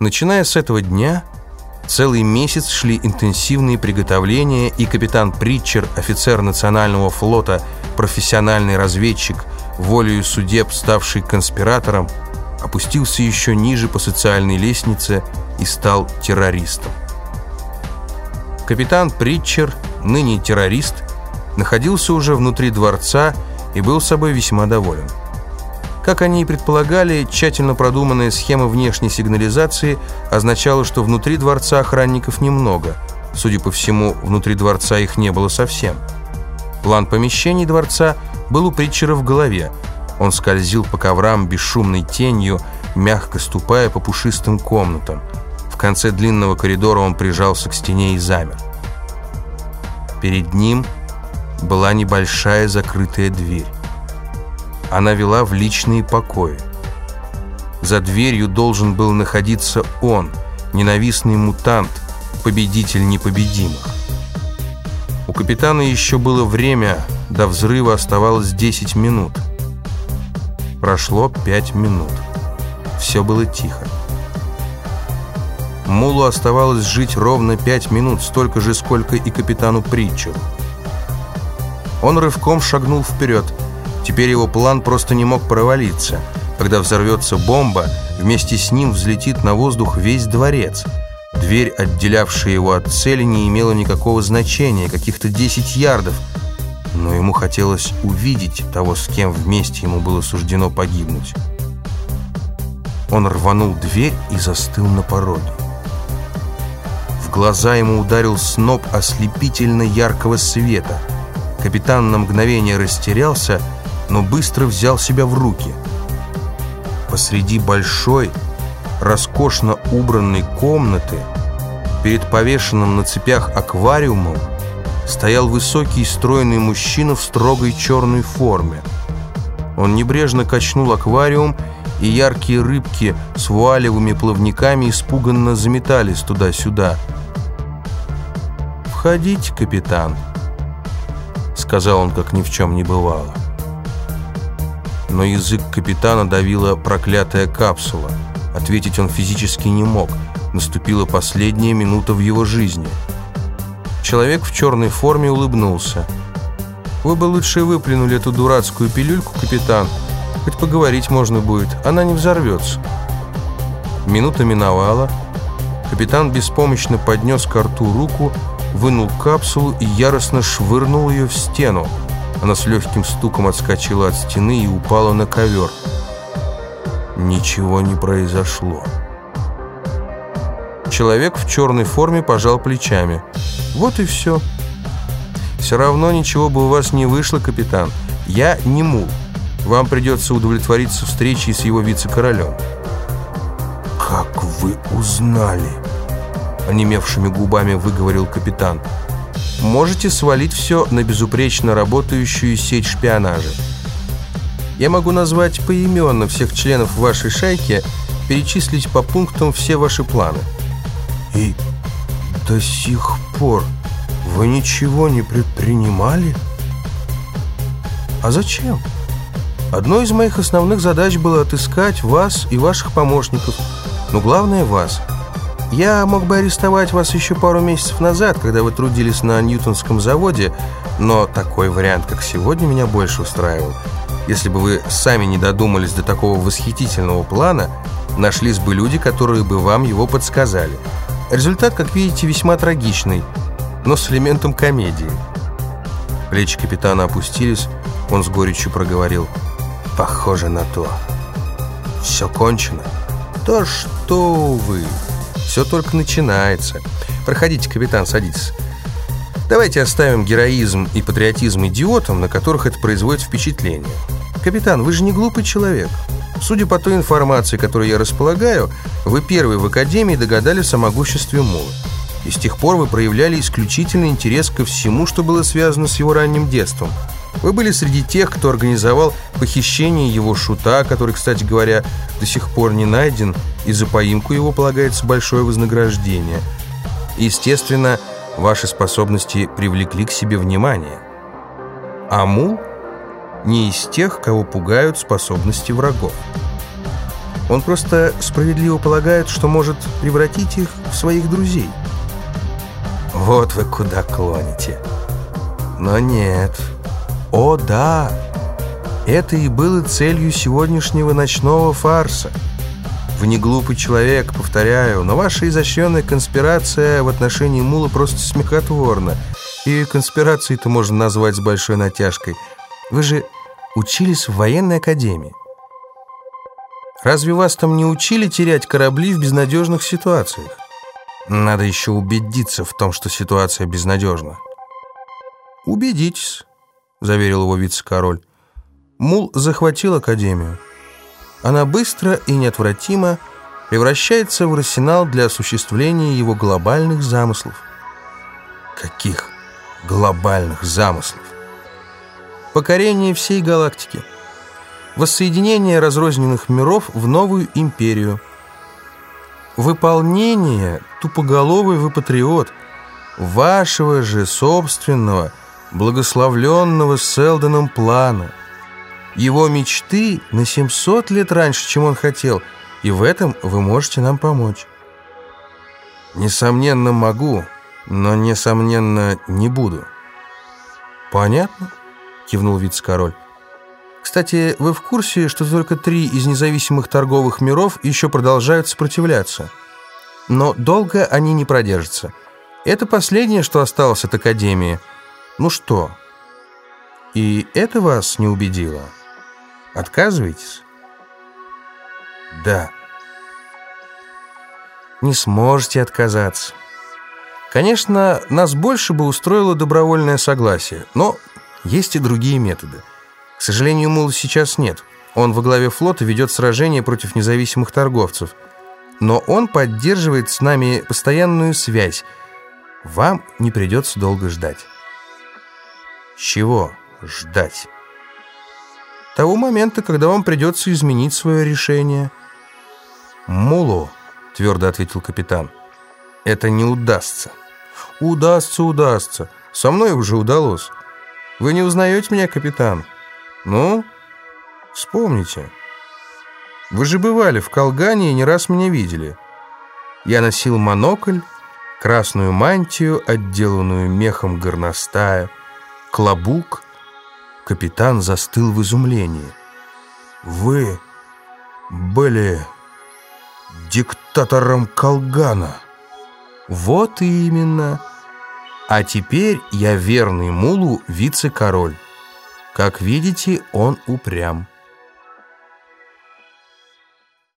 Начиная с этого дня, целый месяц шли интенсивные приготовления, и капитан Притчер, офицер национального флота, профессиональный разведчик, волею судеб ставший конспиратором, опустился еще ниже по социальной лестнице и стал террористом. Капитан Притчер, ныне террорист, находился уже внутри дворца и был собой весьма доволен. Как они и предполагали, тщательно продуманная схема внешней сигнализации означала, что внутри дворца охранников немного. Судя по всему, внутри дворца их не было совсем. План помещений дворца был у Притчера в голове. Он скользил по коврам бесшумной тенью, мягко ступая по пушистым комнатам. В конце длинного коридора он прижался к стене и замер. Перед ним была небольшая закрытая дверь она вела в личные покои. За дверью должен был находиться он, ненавистный мутант, победитель непобедимых. У капитана еще было время, до взрыва оставалось 10 минут. Прошло 5 минут. Все было тихо. Мулу оставалось жить ровно 5 минут, столько же, сколько и капитану Притчу. Он рывком шагнул вперед – Теперь его план просто не мог провалиться. Когда взорвется бомба, вместе с ним взлетит на воздух весь дворец. Дверь, отделявшая его от цели, не имела никакого значения, каких-то 10 ярдов. Но ему хотелось увидеть того, с кем вместе ему было суждено погибнуть. Он рванул дверь и застыл на пороге. В глаза ему ударил сноп ослепительно яркого света. Капитан на мгновение растерялся но быстро взял себя в руки. Посреди большой, роскошно убранной комнаты, перед повешенным на цепях аквариумом, стоял высокий стройный мужчина в строгой черной форме. Он небрежно качнул аквариум, и яркие рыбки с вуалевыми плавниками испуганно заметались туда-сюда. «Входите, капитан», — сказал он, как ни в чем не бывало но язык капитана давила проклятая капсула. Ответить он физически не мог. Наступила последняя минута в его жизни. Человек в черной форме улыбнулся. «Вы бы лучше выплюнули эту дурацкую пилюльку, капитан. Хоть поговорить можно будет, она не взорвется». Минута миновала. Капитан беспомощно поднес к рту руку, вынул капсулу и яростно швырнул ее в стену. Она с легким стуком отскочила от стены и упала на ковер. Ничего не произошло. Человек в черной форме пожал плечами. Вот и все. Все равно ничего бы у вас не вышло, капитан. Я не мул. Вам придется удовлетвориться встречей с его вице-королем. «Как вы узнали?» Онемевшими губами выговорил капитан. «Капитан» можете свалить все на безупречно работающую сеть шпионажа. Я могу назвать поименно всех членов вашей шайки, перечислить по пунктам все ваши планы. И до сих пор вы ничего не предпринимали? А зачем? Одной из моих основных задач было отыскать вас и ваших помощников, но главное вас – я мог бы арестовать вас еще пару месяцев назад, когда вы трудились на Ньютонском заводе, но такой вариант, как сегодня, меня больше устраивал. Если бы вы сами не додумались до такого восхитительного плана, нашлись бы люди, которые бы вам его подсказали. Результат, как видите, весьма трагичный, но с элементом комедии. Плечи капитана опустились, он с горечью проговорил. «Похоже на то. Все кончено». «Да что вы!» Все только начинается. Проходите, капитан, садитесь. Давайте оставим героизм и патриотизм идиотам, на которых это производит впечатление. Капитан, вы же не глупый человек. Судя по той информации, которой я располагаю, вы первый в Академии догадались о могуществе Мула. И с тех пор вы проявляли исключительный интерес ко всему, что было связано с его ранним детством. Вы были среди тех, кто организовал похищение его шута, который, кстати говоря, до сих пор не найден, и за поимку его полагается большое вознаграждение. Естественно, ваши способности привлекли к себе внимание. А Мул не из тех, кого пугают способности врагов. Он просто справедливо полагает, что может превратить их в своих друзей. Вот вы куда клоните. Но нет. О, да. Это и было целью сегодняшнего ночного фарса. Вы не глупый человек, повторяю, но ваша изощренная конспирация в отношении Мула просто смехотворна. И конспирацией-то можно назвать с большой натяжкой. Вы же учились в военной академии. Разве вас там не учили терять корабли в безнадежных ситуациях? Надо еще убедиться в том, что ситуация безнадежна. «Убедитесь», — заверил его вице-король. Мул захватил Академию. Она быстро и неотвратимо превращается в арсенал для осуществления его глобальных замыслов. Каких глобальных замыслов? Покорение всей галактики. Воссоединение разрозненных миров в новую империю. Выполнение, тупоголовый вы патриот, вашего же собственного, благословленного Селдоном плана. Его мечты на 700 лет раньше, чем он хотел, и в этом вы можете нам помочь. Несомненно, могу, но, несомненно, не буду. Понятно, кивнул вице-король. Кстати, вы в курсе, что только три из независимых торговых миров еще продолжают сопротивляться? Но долго они не продержатся. Это последнее, что осталось от Академии. Ну что, и это вас не убедило?» Отказываетесь? Да. Не сможете отказаться. Конечно, нас больше бы устроило добровольное согласие, но есть и другие методы. К сожалению, Мула сейчас нет. Он во главе флота ведет сражение против независимых торговцев. Но он поддерживает с нами постоянную связь. Вам не придется долго ждать. Чего ждать? того момента, когда вам придется изменить свое решение. «Мулу», — твердо ответил капитан, — «это не удастся». «Удастся, удастся. Со мной уже удалось. Вы не узнаете меня, капитан? Ну, вспомните. Вы же бывали в Колгане и не раз меня видели. Я носил монокль, красную мантию, отделанную мехом горностая, клобук — Капитан застыл в изумлении. «Вы были диктатором Колгана?» «Вот именно. А теперь я верный Мулу вице-король. Как видите, он упрям».